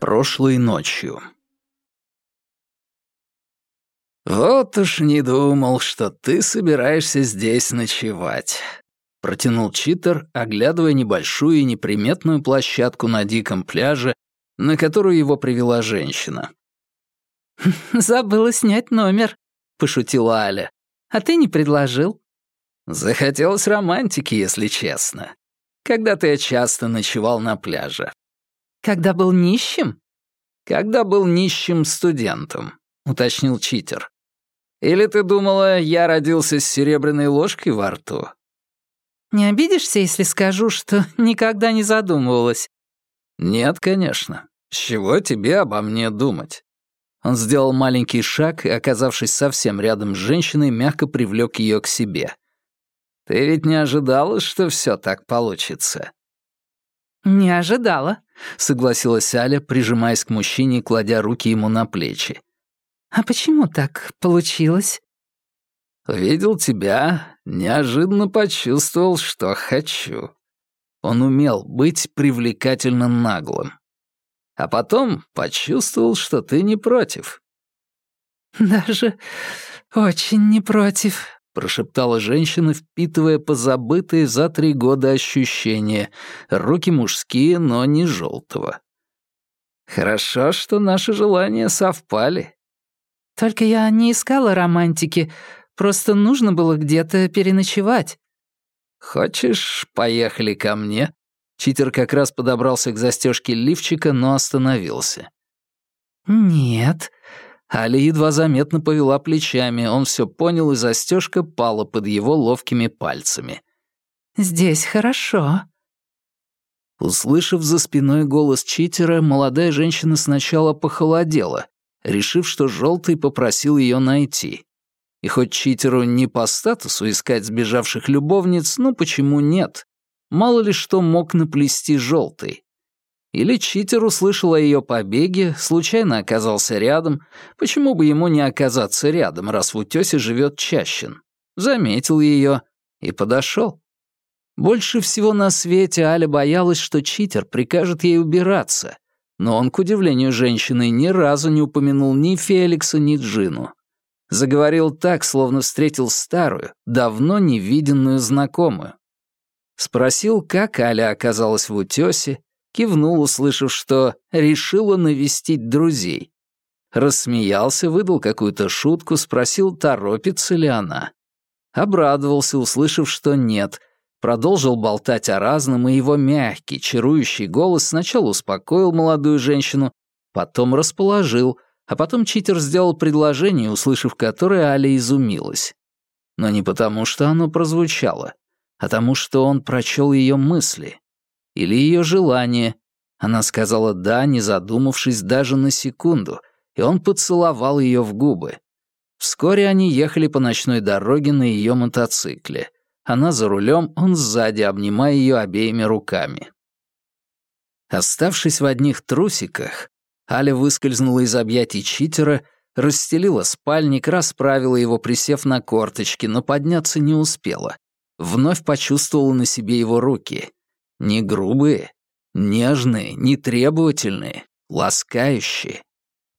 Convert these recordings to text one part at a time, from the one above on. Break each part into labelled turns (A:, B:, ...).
A: Прошлой ночью. «Вот уж не думал, что ты собираешься здесь ночевать», — протянул читер, оглядывая небольшую и неприметную площадку на диком пляже, на которую его привела женщина.
B: «Забыла снять номер», — пошутила Аля. «А ты не предложил?»
A: Захотелось романтики, если честно. Когда-то я часто ночевал на пляже.
B: Когда был нищим?
A: Когда был нищим студентом, уточнил читер. Или ты думала, я родился с серебряной ложкой во рту?
B: Не обидишься, если скажу, что никогда не задумывалась?
A: Нет, конечно. С чего тебе обо мне думать? Он сделал маленький шаг и, оказавшись совсем рядом с женщиной, мягко привлек ее к себе. Ты ведь не ожидала, что все так получится?
B: Не ожидала,
A: согласилась Аля, прижимаясь к мужчине и кладя руки ему на плечи.
B: А почему так получилось?
A: Видел тебя, неожиданно почувствовал, что хочу. Он умел быть привлекательно наглым. А потом почувствовал, что ты не против.
B: Даже очень не против,
A: прошептала женщина, впитывая позабытые за три года ощущения. Руки мужские, но не желтого. Хорошо, что наши желания совпали.
B: Только я не искала романтики, просто нужно было где-то переночевать.
A: Хочешь, поехали ко мне? Читер как раз подобрался к застежке лифчика, но остановился.
B: «Нет»,
A: Али едва заметно повела плечами, он все понял, и застежка пала под его ловкими пальцами.
B: «Здесь хорошо».
A: Услышав за спиной голос читера, молодая женщина сначала похолодела, решив, что желтый попросил ее найти. И хоть читеру не по статусу искать сбежавших любовниц, ну почему нет? Мало ли что мог наплести желтый. Или читер услышал о ее побеге, случайно оказался рядом. Почему бы ему не оказаться рядом, раз в утёсе живет Чащин? Заметил ее и подошел. Больше всего на свете Аля боялась, что читер прикажет ей убираться. Но он, к удивлению женщины, ни разу не упомянул ни Феликса, ни Джину. Заговорил так, словно встретил старую, давно невиденную знакомую. Спросил, как Аля оказалась в утёсе, кивнул, услышав, что решила навестить друзей. Рассмеялся, выдал какую-то шутку, спросил, торопится ли она. Обрадовался, услышав, что нет, продолжил болтать о разном, и его мягкий, чарующий голос сначала успокоил молодую женщину, потом расположил, а потом читер сделал предложение, услышав которое, Аля изумилась. Но не потому, что оно прозвучало, а потому, что он прочел ее мысли или ее желание. Она сказала «да», не задумавшись даже на секунду, и он поцеловал ее в губы. Вскоре они ехали по ночной дороге на ее мотоцикле. Она за рулем, он сзади, обнимая ее обеими руками. Оставшись в одних трусиках, Аля выскользнула из объятий читера, расстелила спальник, расправила его, присев на корточки, но подняться не успела. Вновь почувствовала на себе его руки. Не грубые, нежные, не требовательные, ласкающие.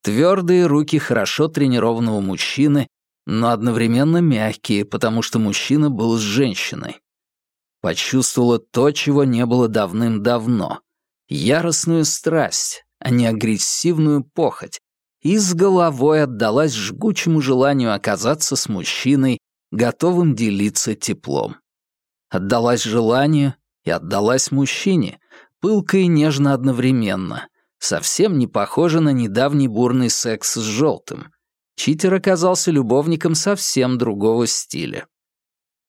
A: Твердые руки хорошо тренированного мужчины, но одновременно мягкие, потому что мужчина был с женщиной. Почувствовала то, чего не было давным-давно. Яростную страсть, а не агрессивную похоть, и с головой отдалась жгучему желанию оказаться с мужчиной, готовым делиться теплом. Отдалась желанию и отдалась мужчине, пылко и нежно одновременно, совсем не похоже на недавний бурный секс с желтым. Читер оказался любовником совсем другого стиля.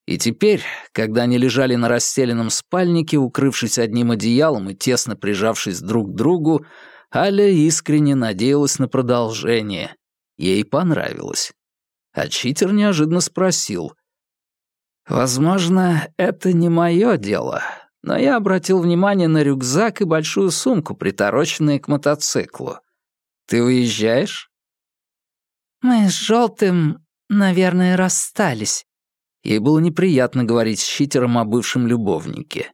A: И теперь, когда они лежали на расстеленном спальнике, укрывшись одним одеялом и тесно прижавшись друг к другу, Аля искренне надеялась на продолжение. Ей понравилось. А читер неожиданно спросил. «Возможно, это не мое дело, но я обратил внимание на рюкзак и большую сумку, притороченные к мотоциклу. Ты уезжаешь?
B: Мы с желтым, наверное, расстались.
A: Ей было неприятно говорить с читером о бывшем любовнике.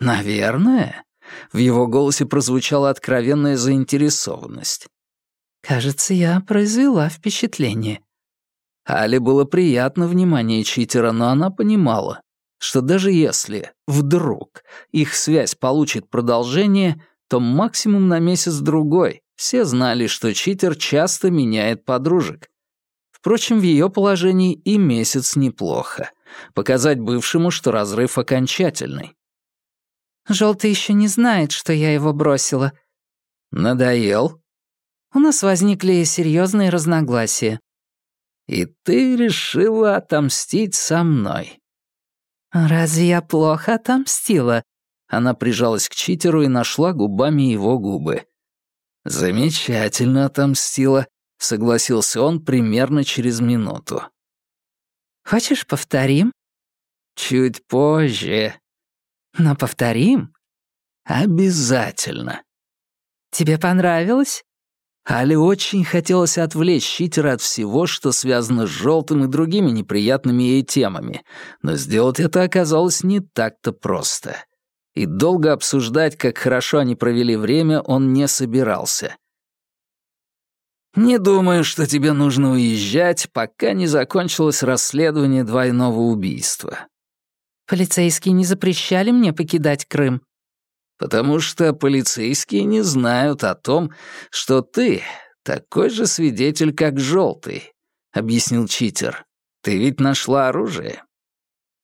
A: Наверное? В его голосе прозвучала откровенная заинтересованность.
B: «Кажется, я произвела впечатление».
A: Але было приятно внимание читера, но она понимала, что даже если, вдруг, их связь получит продолжение, то максимум на месяц-другой. Все знали, что читер часто меняет подружек. Впрочем, в ее положении и месяц неплохо. Показать бывшему, что разрыв окончательный.
B: Желтый еще не знает, что я его бросила.
A: Надоел?
B: У нас возникли серьезные разногласия.
A: И ты решила отомстить со мной.
B: Разве я плохо отомстила?
A: Она прижалась к читеру и нашла губами его губы. Замечательно отомстила, согласился он примерно через минуту.
B: Хочешь, повторим?
A: Чуть позже.
B: Но повторим?
A: Обязательно.
B: Тебе понравилось?
A: Але очень хотелось отвлечь читера от всего, что связано с желтым и другими неприятными ей темами, но сделать это оказалось не так-то просто. И долго обсуждать, как хорошо они провели время, он не собирался. «Не думаю, что тебе нужно уезжать, пока не закончилось расследование двойного убийства».
B: «Полицейские не запрещали мне покидать Крым?»
A: Потому что полицейские не знают о том, что ты такой же свидетель, как Желтый», — объяснил читер. «Ты ведь нашла оружие».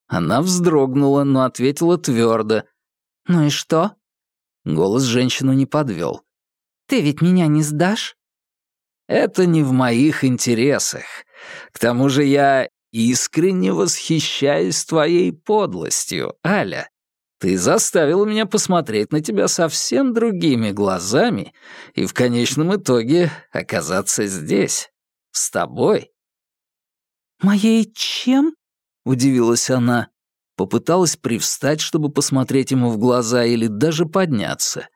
A: Она вздрогнула, но ответила твердо.
B: «Ну и что?»
A: Голос женщину не подвел.
B: «Ты ведь меня не сдашь?»
A: «Это не в моих интересах. К тому же я искренне восхищаюсь твоей подлостью, Аля. Ты заставила меня посмотреть на тебя совсем другими глазами и в конечном итоге оказаться здесь, с тобой».
B: «Моей чем?»
A: — удивилась она. Попыталась привстать, чтобы посмотреть ему в глаза или даже подняться.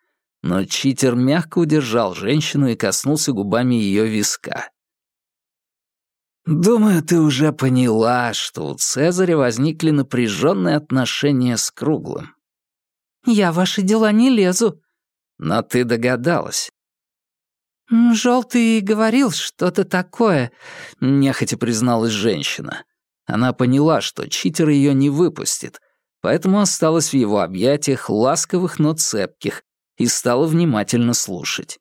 A: Но читер мягко удержал женщину и коснулся губами ее виска. «Думаю, ты уже поняла, что у Цезаря возникли напряженные отношения с Круглым.
B: Я в ваши дела не лезу».
A: «Но ты догадалась».
B: «Желтый говорил что-то такое», —
A: нехотя призналась женщина. Она поняла, что читер ее не выпустит, поэтому осталась в его объятиях, ласковых, но цепких, и стала внимательно слушать.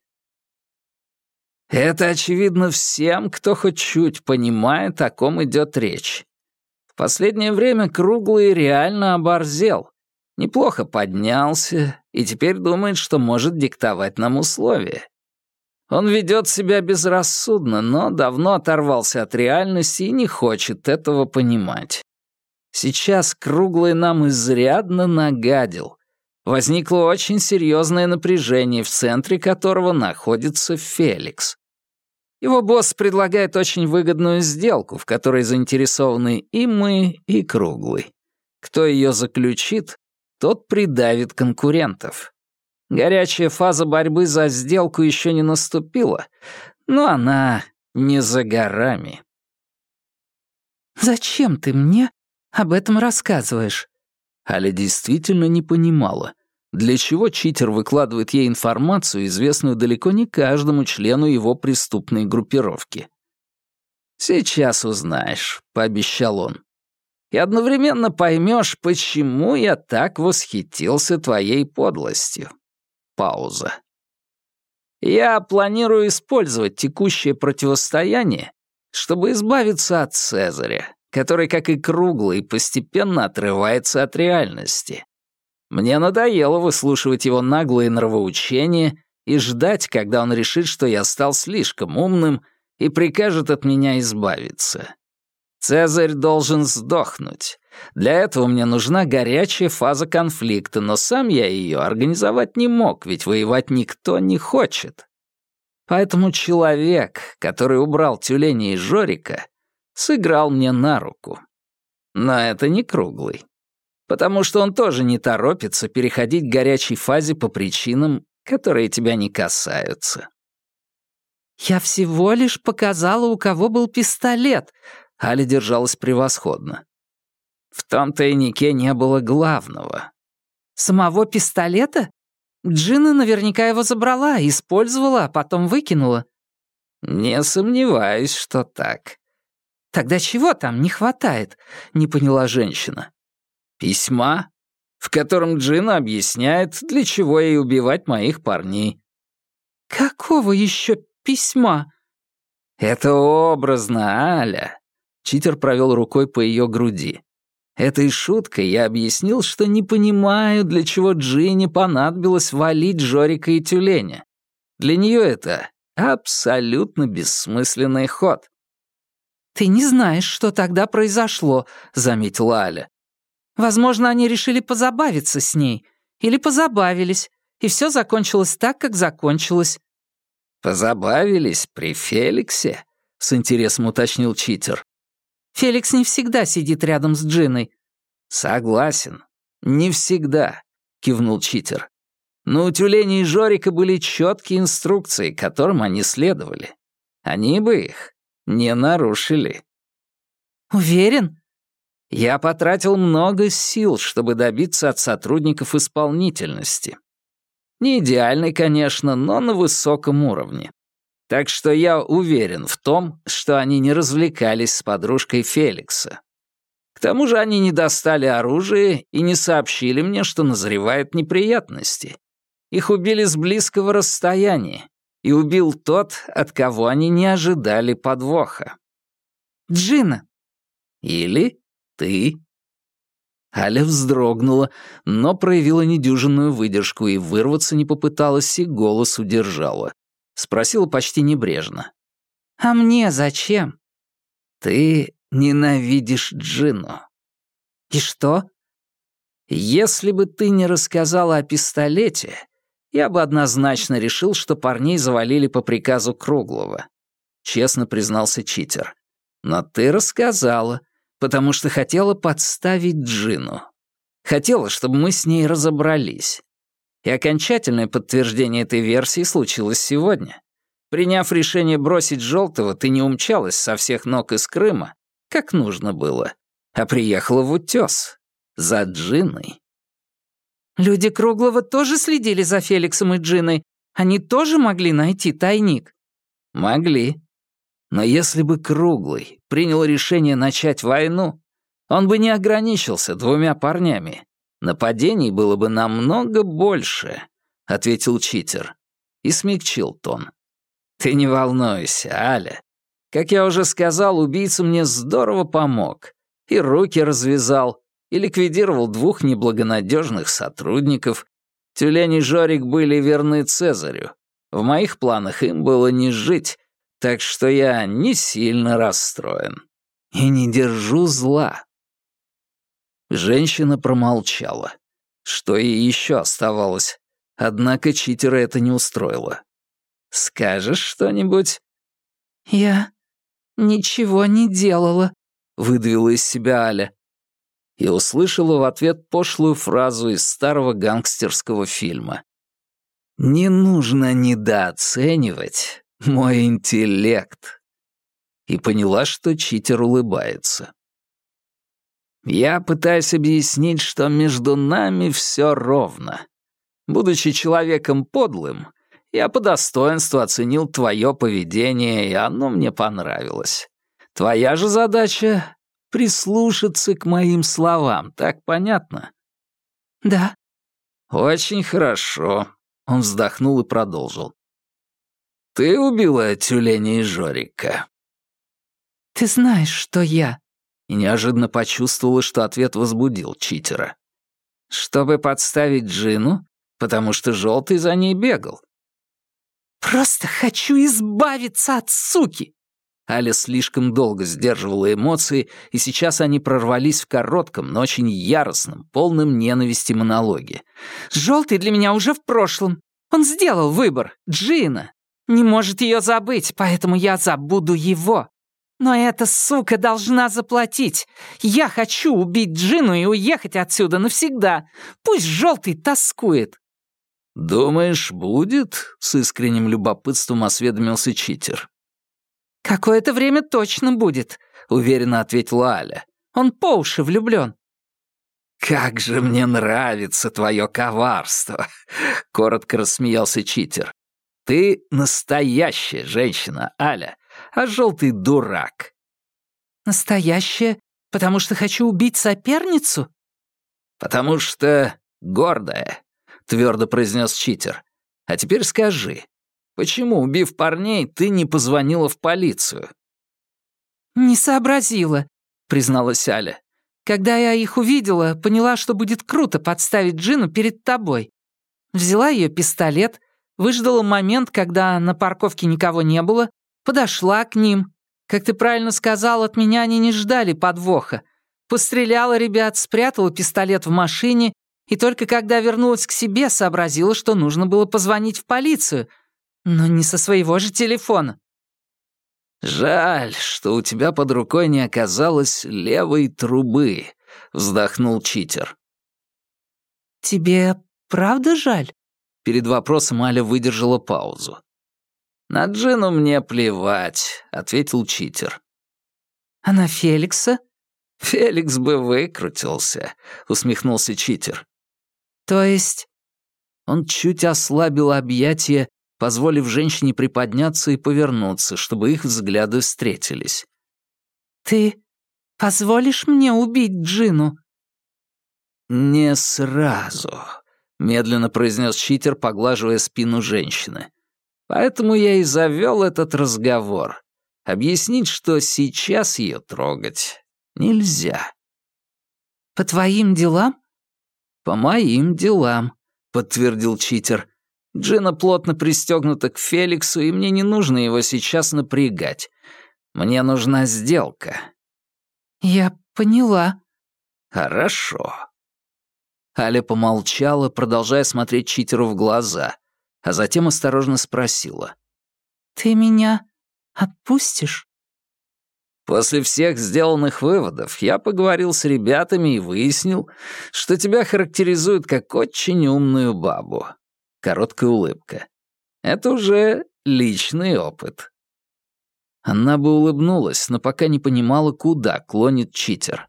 A: Это очевидно всем, кто хоть чуть понимает, о ком идет речь. В последнее время Круглый реально оборзел, Неплохо поднялся и теперь думает, что может диктовать нам условия. Он ведет себя безрассудно, но давно оторвался от реальности и не хочет этого понимать. Сейчас Круглый нам изрядно нагадил. Возникло очень серьезное напряжение, в центре которого находится Феликс. Его босс предлагает очень выгодную сделку, в которой заинтересованы и мы, и Круглый. Кто ее заключит, тот придавит конкурентов. Горячая фаза борьбы за сделку еще не наступила, но она не за горами.
B: «Зачем ты мне об этом рассказываешь?»
A: Аля действительно не понимала, для чего читер выкладывает ей информацию, известную далеко не каждому члену его преступной группировки. «Сейчас узнаешь», — пообещал он и одновременно поймешь, почему я так восхитился твоей подлостью. Пауза. Я планирую использовать текущее противостояние, чтобы избавиться от Цезаря, который, как и круглый, постепенно отрывается от реальности. Мне надоело выслушивать его наглые нравоучения и ждать, когда он решит, что я стал слишком умным и прикажет от меня избавиться. Цезарь должен сдохнуть. Для этого мне нужна горячая фаза конфликта, но сам я ее организовать не мог, ведь воевать никто не хочет. Поэтому человек, который убрал тюленя и Жорика, сыграл мне на руку. Но это не круглый. Потому что он тоже не торопится переходить к горячей фазе по причинам, которые тебя не касаются.
B: «Я всего лишь показала, у кого был пистолет»,
A: Аля держалась превосходно. В том тайнике не было главного.
B: «Самого пистолета?» Джина наверняка его забрала, использовала, а потом выкинула.
A: Не сомневаюсь, что так.
B: Тогда чего там не хватает? Не поняла женщина.
A: Письма, в котором Джина объясняет, для чего ей убивать моих парней.
B: Какого еще письма?
A: Это образно, Аля. Читер провел рукой по ее груди. Этой шуткой я объяснил, что не понимаю, для чего Джинни понадобилось валить Жорика и Тюленя. Для нее это абсолютно бессмысленный ход.
B: «Ты не знаешь, что тогда произошло», — заметила Аля. «Возможно, они решили позабавиться с ней. Или позабавились, и все закончилось так, как закончилось».
A: «Позабавились при Феликсе?» — с интересом уточнил читер.
B: Феликс не всегда сидит рядом с Джиной».
A: «Согласен. Не всегда», — кивнул читер. Но у тюленей и Жорика были четкие инструкции, которым они следовали. Они бы их не нарушили.
B: «Уверен?»
A: Я потратил много сил, чтобы добиться от сотрудников исполнительности. Не идеальный, конечно, но на высоком уровне. Так что я уверен в том, что они не развлекались с подружкой Феликса. К тому же они не достали оружие и не сообщили мне, что назревают неприятности. Их убили с близкого расстояния, и убил тот, от кого они не ожидали подвоха.
B: Джина.
A: Или ты. Аля вздрогнула, но проявила недюжинную выдержку и вырваться не попыталась, и голос удержала. Спросила почти небрежно.
B: «А мне зачем?»
A: «Ты ненавидишь Джину».
B: «И что?»
A: «Если бы ты не рассказала о пистолете, я бы однозначно решил, что парней завалили по приказу Круглого», — честно признался читер. «Но ты рассказала, потому что хотела подставить Джину. Хотела, чтобы мы с ней разобрались. И окончательное подтверждение этой версии случилось сегодня. Приняв решение бросить Желтого, ты не умчалась со всех ног из Крыма, как нужно было, а приехала в утес за Джиной.
B: Люди Круглого тоже следили за Феликсом и Джиной. Они тоже могли найти тайник.
A: Могли. Но если бы Круглый принял решение начать войну, он бы не ограничился двумя парнями, Нападений было бы намного больше», — ответил читер. И смягчил тон. «Ты не волнуйся, Аля. Как я уже сказал, убийца мне здорово помог. И руки развязал, и ликвидировал двух неблагонадежных сотрудников. Тюлень и Жорик были верны Цезарю. В моих планах им было не жить, так что я не сильно расстроен. И не держу зла. Женщина промолчала. Что ей еще оставалось? Однако читера это не устроило. «Скажешь что-нибудь?»
B: «Я ничего не делала», — выдавила из себя Аля.
A: И услышала в ответ пошлую фразу из старого гангстерского фильма. «Не нужно недооценивать мой интеллект». И поняла, что читер улыбается. Я пытаюсь объяснить, что между нами все ровно. Будучи человеком подлым, я по достоинству оценил твое поведение, и оно мне понравилось. Твоя же задача — прислушаться к моим словам, так понятно?
B: Да.
A: Очень хорошо. Он вздохнул и продолжил. Ты убила тюленя и Жорика.
B: Ты знаешь, что я
A: и неожиданно почувствовала, что ответ возбудил читера. «Чтобы подставить Джину, потому что Желтый за ней бегал».
B: «Просто хочу избавиться от суки!»
A: Аля слишком долго сдерживала эмоции, и сейчас они прорвались в коротком, но очень яростном, полном ненависти монологе.
B: «Желтый для меня уже в прошлом. Он сделал выбор. Джина. Не может ее забыть, поэтому я забуду его. Но эта сука должна заплатить. Я хочу убить Джину и уехать отсюда навсегда. Пусть желтый тоскует.
A: «Думаешь, будет?» — с искренним любопытством осведомился читер.
B: «Какое-то время точно будет», — уверенно ответила Аля. «Он по уши влюблен».
A: «Как же мне нравится твое коварство!» — коротко рассмеялся читер. «Ты настоящая женщина, Аля, а желтый дурак».
B: «Настоящая? Потому что хочу убить соперницу?»
A: «Потому что гордая», — твердо произнес читер. «А теперь скажи, почему, убив парней, ты не позвонила в полицию?»
B: «Не сообразила», — призналась Аля. «Когда я их увидела, поняла, что будет круто подставить Джину перед тобой. Взяла ее пистолет, выждала момент, когда на парковке никого не было, подошла к ним. Как ты правильно сказал, от меня они не ждали подвоха. Постреляла ребят, спрятала пистолет в машине, и только когда вернулась к себе, сообразила, что нужно было позвонить в полицию. Но не со своего же телефона.
A: «Жаль, что у тебя под рукой не оказалось левой трубы», — вздохнул читер.
B: «Тебе правда жаль?»
A: Перед вопросом Аля выдержала паузу. «На Джину мне плевать», — ответил читер.
B: «А на Феликса?»
A: «Феликс бы выкрутился», — усмехнулся читер.
B: «То есть...»
A: Он чуть ослабил объятия позволив женщине приподняться и повернуться, чтобы их взгляды встретились.
B: «Ты позволишь мне убить Джину?»
A: «Не сразу», — медленно произнес читер, поглаживая спину женщины. «Поэтому я и завел этот разговор. Объяснить, что сейчас ее трогать нельзя».
B: «По твоим делам?»
A: «По моим делам», — подтвердил читер. Джина плотно пристегнута к Феликсу, и мне не нужно его сейчас напрягать. Мне нужна сделка».
B: «Я поняла».
A: «Хорошо». Аля помолчала, продолжая смотреть читеру в глаза, а затем осторожно спросила.
B: «Ты меня отпустишь?»
A: После всех сделанных выводов я поговорил с ребятами и выяснил, что тебя характеризуют как очень умную бабу. Короткая улыбка. Это уже личный опыт. Она бы улыбнулась, но пока не понимала, куда клонит читер.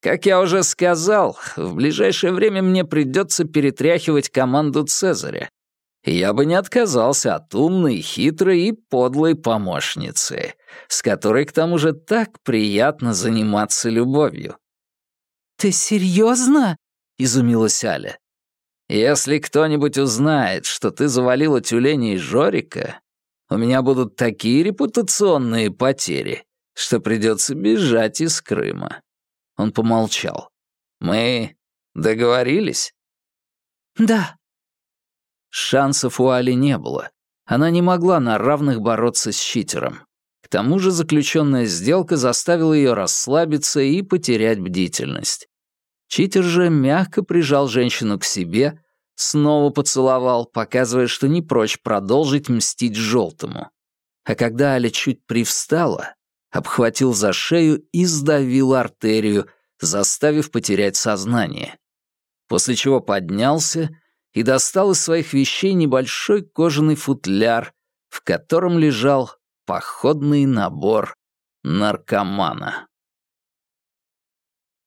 A: Как я уже сказал, в ближайшее время мне придется перетряхивать команду Цезаря. Я бы не отказался от умной, хитрой и подлой помощницы, с которой к тому же так приятно заниматься любовью.
B: «Ты серьезно? изумилась Аля.
A: Если кто-нибудь узнает, что ты завалила тюленей Жорика, у меня будут такие репутационные потери, что придется бежать из Крыма». Он помолчал. «Мы договорились?»
B: «Да».
A: Шансов у Али не было. Она не могла на равных бороться с читером. К тому же заключенная сделка заставила ее расслабиться и потерять бдительность. Читер же мягко прижал женщину к себе, снова поцеловал, показывая, что не прочь продолжить мстить желтому. А когда Аля чуть привстала, обхватил за шею и сдавил артерию, заставив потерять сознание. После чего поднялся и достал из своих вещей небольшой кожаный футляр, в котором лежал походный набор наркомана.